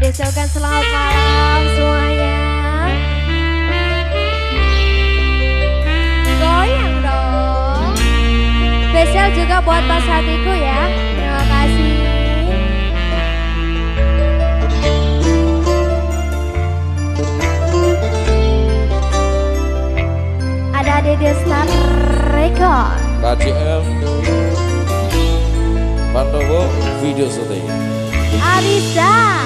Dede ucapkan selamat malam semuanya. Goyang dong. Spesial juga buat pas hatiku ya. Terima kasih. Ada Dede Star Record. KCM Pandowo Video Syuting Arisa